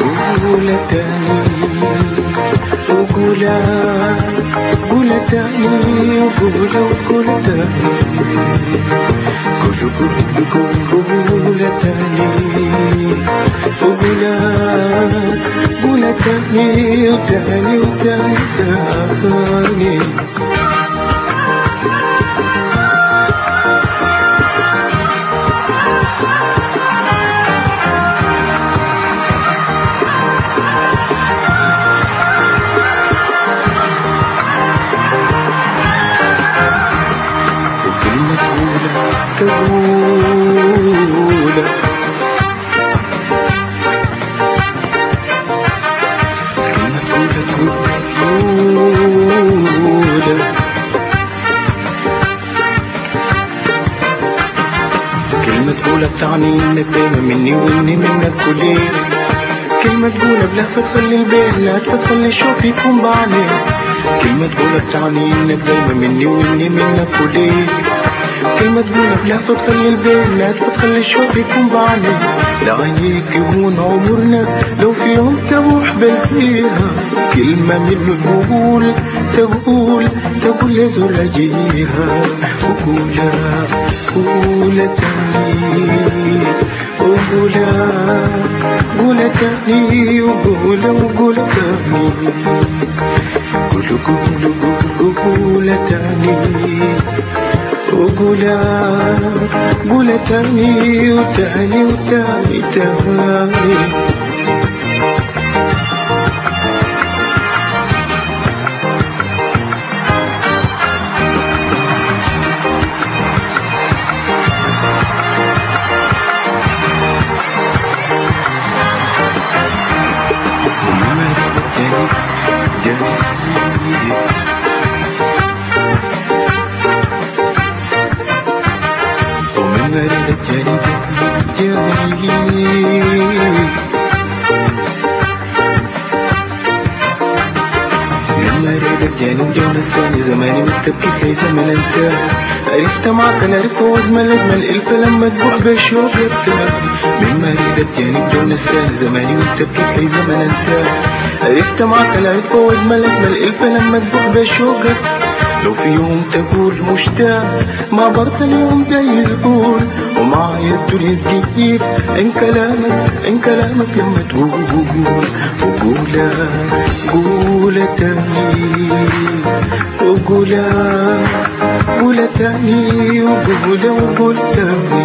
قولها تاني وقولها قولها تاني وقولها وقولها تاني قولوا قولوا قولوا قولها تاني وقولها قولها تاني وتاني وتاني تاني تقولها بتعني انك دايما مني واني منك كلين كلمة تقولها بلهفة تخلي البين لا تخلي الشوق يكون بعدين. كلمة تقولها بتعني انك دايما مني واني منك كلين كلمة تقولها بلهفة تخلي البين لا تخلي الشوق يكون بعدين. لعينيك يهون عمرنا لو في يوم تروح بال فيها كلمة منه تقول تقول تقول يا زول وقولها قولها تاني وقولها قولها تاني وقولها وقولها تاني قولوا قولوا قولوا قولها تاني وقولها قولها تاني وتاني وتاني تاني Yeah, yeah, you. من مريض جاني جون الثاني زماني متبكي في زمن انت عرفت معك العرف واجمل اجمل الف لما تبوح بشوق من مريض جاني جون الثاني زماني متبكي في زمن انت عرفت معك العرف واجمل اجمل الف لما تبوح بشوقك لو في يوم تقول مشتاق ما برضى اليوم ده يزول ومعايا الدنيا تجيب إن كلامك إن كلامك لما تقول. وقولها قولها تاني وقولها قولها تاني وقولها وقولها تاني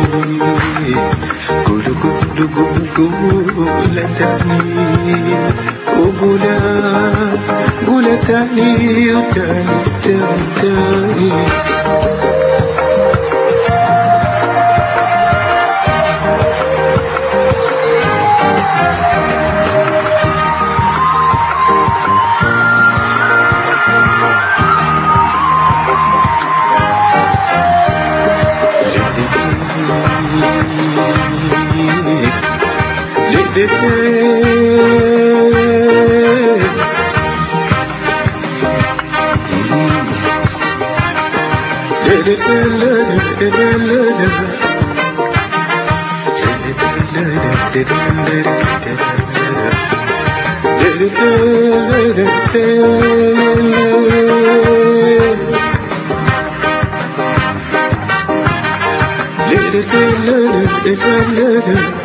قولوا قولوا قولوا قولها تاني وقولها قولها تاني وتاني تاني تاني Do do if I'm